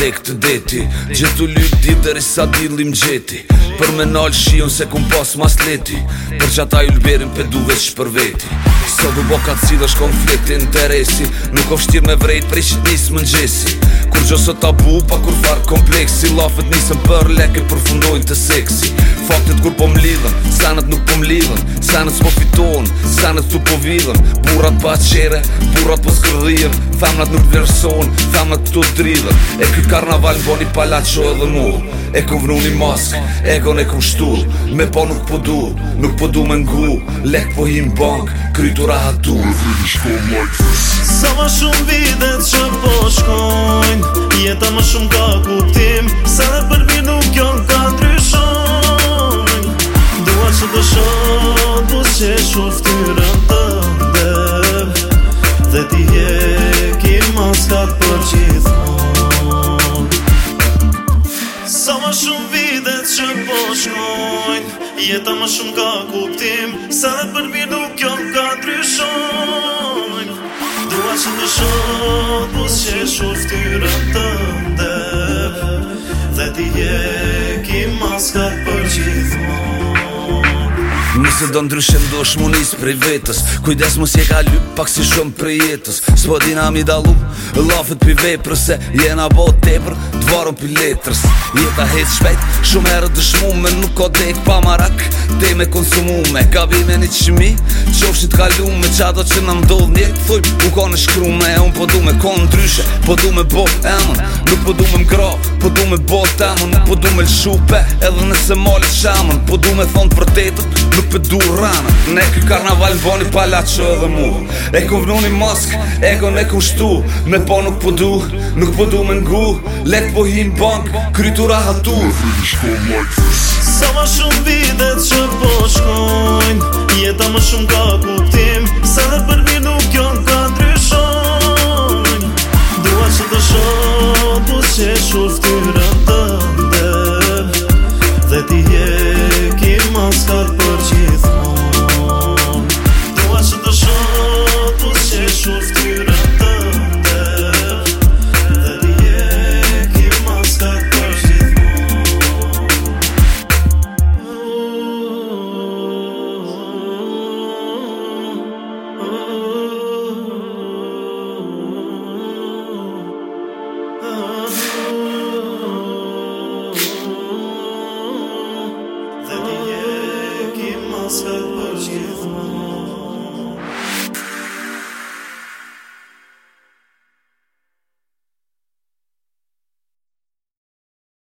dek të deti Gjithu lyt ditë dhe risa dilim gjeti Për me nalë shion se kum pas mas leti Për që ata ju lberin për duve që për veti Se du bo ka cilë është konflikt e interesi Nuk o fështirë me vrejt prej që t'nisë më nxesi Kur gjo së tabu pa kur farë kompleksi Lafët nisën për leke për fundojnë të seksi Faktet kur po m'lidhën, sanët nuk po m'lidhën Sanët s'po fitohën, sanët s'u po vidhën Burat pa qere, burat po s'kërdhirën Thamnat nuk vërësonë, thamnat të të dridhën E kuj karnaval në boni palat edhe mu E ku vnu një mask, e ku në e ku shtu Me po nuk po du, nuk po du me ngu Lek po hi në krytura hatu Vidi shko mojt Sa ma shumë videt që po shkojnë Jeta ma shumë ka kuptim Sa dhe për mi nuk kjo ka dryshojnë Dua që të shodë Bus që shumë ftyrën të ndër Dhe ti je ki mas ka për Sa më shumë videt që po shkojnë Jeta më shumë ka kuptim Sa dhe për mirë du kjo ka dryshojnë Dua që të shot Pus që shur ftyrën të ndër Dhe ti je ki maskat se do ndryshem do është munis prej vetës Kujdes mos je ka lyp pak si shumë prej jetës Spo dina mi dalu, lafet pi vepër Se jena bo tepër, dvarën pi letrës Jeta hec shpejt, shumë herë dëshmume Nuk o tek pa marak, te me konsumume Ka bime një qëmi, qofshit të kalume Qa do që në mdoll një thuj, u ka në shkrume Unë po du me konë ndryshe, po du me bo emën Nuk po du me mgra, po du me bo temën Nuk po du me lëshupe, edhe nëse mali qemën Po du me thonë vërtetët, nuk për du rana Ne kë karnaval boni pala që dhe mu E ku vnu një mosk, e ku ne ku shtu Me po nuk për po du, nuk për po du me ngu Let po hi në bank, krytura hatu Sa ma shumë vitet që po shkojnë Jeta ma shumë ka kuptim Sa dhe për mi nuk kjo ka ndryshojnë Dua që të shumë, po që e shumë So.